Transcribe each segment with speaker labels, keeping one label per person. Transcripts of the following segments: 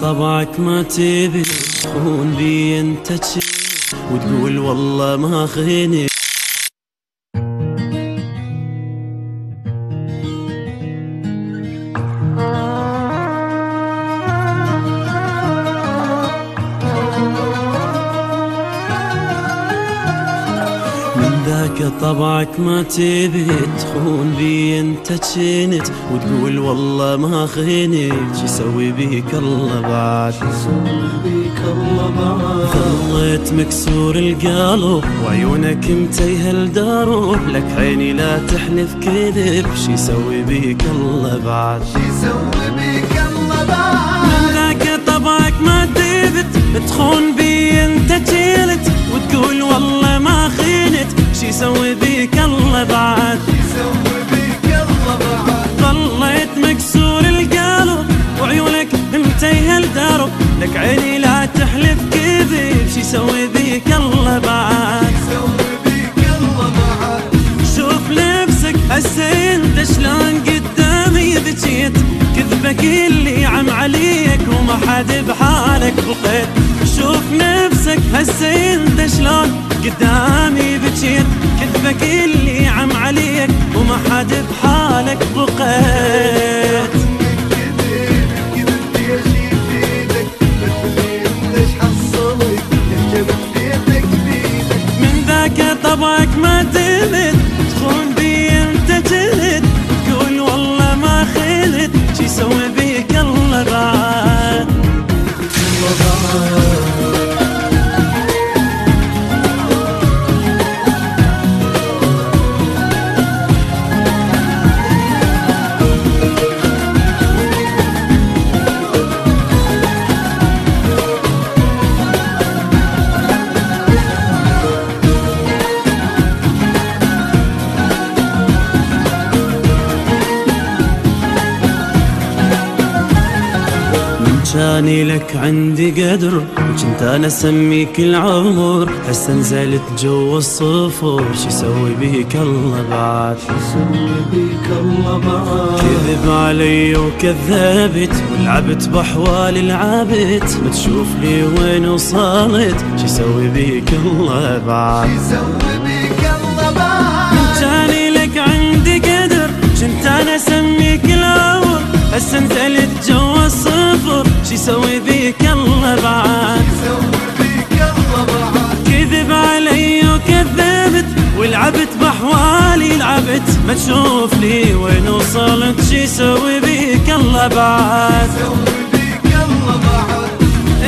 Speaker 1: طبعك ما تبي. تخون بي انت وتقول والله ما خيني. ذاك طبعك ما تبي تخون بي انت تشنت وتقول والله ما خينت شي سوي بيك الله بعد؟ ظليت مكسور القلب وعيونك متيه الدروب لك عيني لا تحلف كذب. شي سوي بيك الله بعد؟
Speaker 2: شي سوي بيك الله بعد؟
Speaker 1: من ذاك طبعك ما تبت تخون بي انت تشيلت وتقول والله شي يسوي بيك الله بعد. ظليت مكسور القلب وعيونك متيه الدرب. لك عيني لا تحلف كذب شي يسوي بيك الله بعد. شوف نفسك هسه انت شلون قدامي بكيت كذبك اللي عم عليك وما حد بحالك. بقيت شوف نفسك هسه انت شلون قدامي بكيت كذبك اللي عم عليك وما حد بحالك بقيت. طبعك ما كاني لك عندي قدر وكنت أنا اسميك العمر هسه نزلت جو الصفر شو يسوي بيك الله بعد؟ كذب علي وكذبت ولعبت بأحوال العبت ما تشوف لي وين وصلت شو يسوي بيك الله بعد؟
Speaker 2: يسوي بيك الله بعد؟
Speaker 1: كاني لك عندي قدر كنت أنا اسميك العمر هسه ما تشوف لي وين وصلت؟ شي يسوي بيك الله بعد.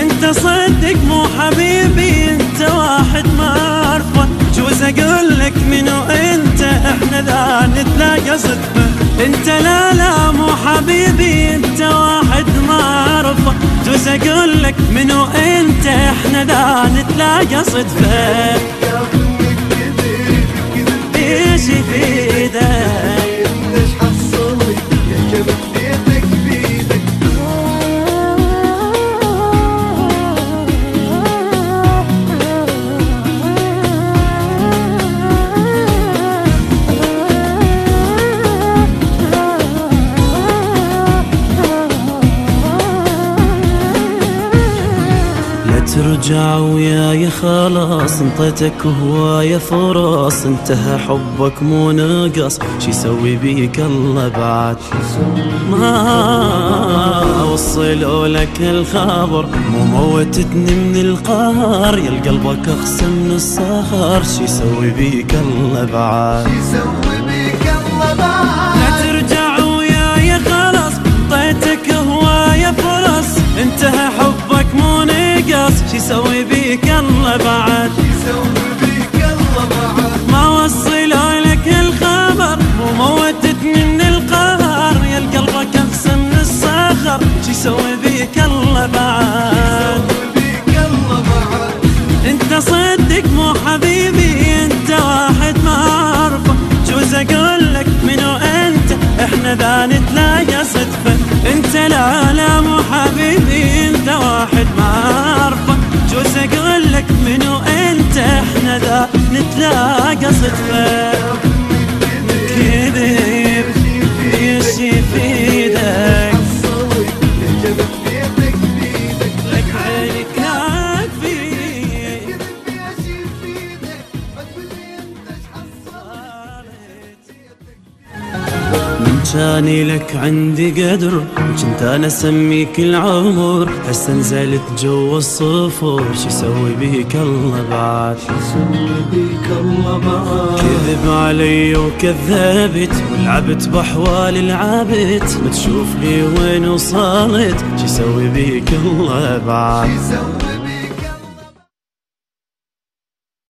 Speaker 1: انت صدق مو حبيبي انت واحد ما أعرفه. جوز أقول لك منو انت؟ إحنا ذا نتلاقى صدفه انت لا لا مو حبيبي انت واحد ما أعرفه. جوز أقول لك منو انت؟ إحنا ذا نتلاقى صدفه ترجع وياي خلاص انطيتك هواية فرص انتهى حبك مو نقص. شي يسوي بيك الله بعد. ما وصلوا لك الخبر مو موتتني من القهر يا قلبك اخسى من الصخر شي يسوي بيك الله بعد.
Speaker 2: يسوي بيك الله بعد.
Speaker 1: الله بعد ما وصلوا لك الخبر وموتتني من القهر. يا قلبك اقسى من الصخر شي يسوي بيك الله بعد؟ أنت صدق مو حبيبي أنت واحد ما أعرفه. جوز أقول لك؟ منو أنت؟ إحنا ذا نتلاقى صدفة. أنت لا لا نتلاقى
Speaker 2: صدفة.
Speaker 1: كاني لك عندي قدر كنت أنا أسميك العمر. هسه نزلت جوا الصفر شو يسوي بيك الله بعد؟
Speaker 2: بيك الله بعد؟
Speaker 1: كذب علي وكذبت ولعبت بأحوال العبت ما تشوف لي وين وصلت شو يسوي بيك الله بعد؟